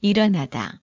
일어나다.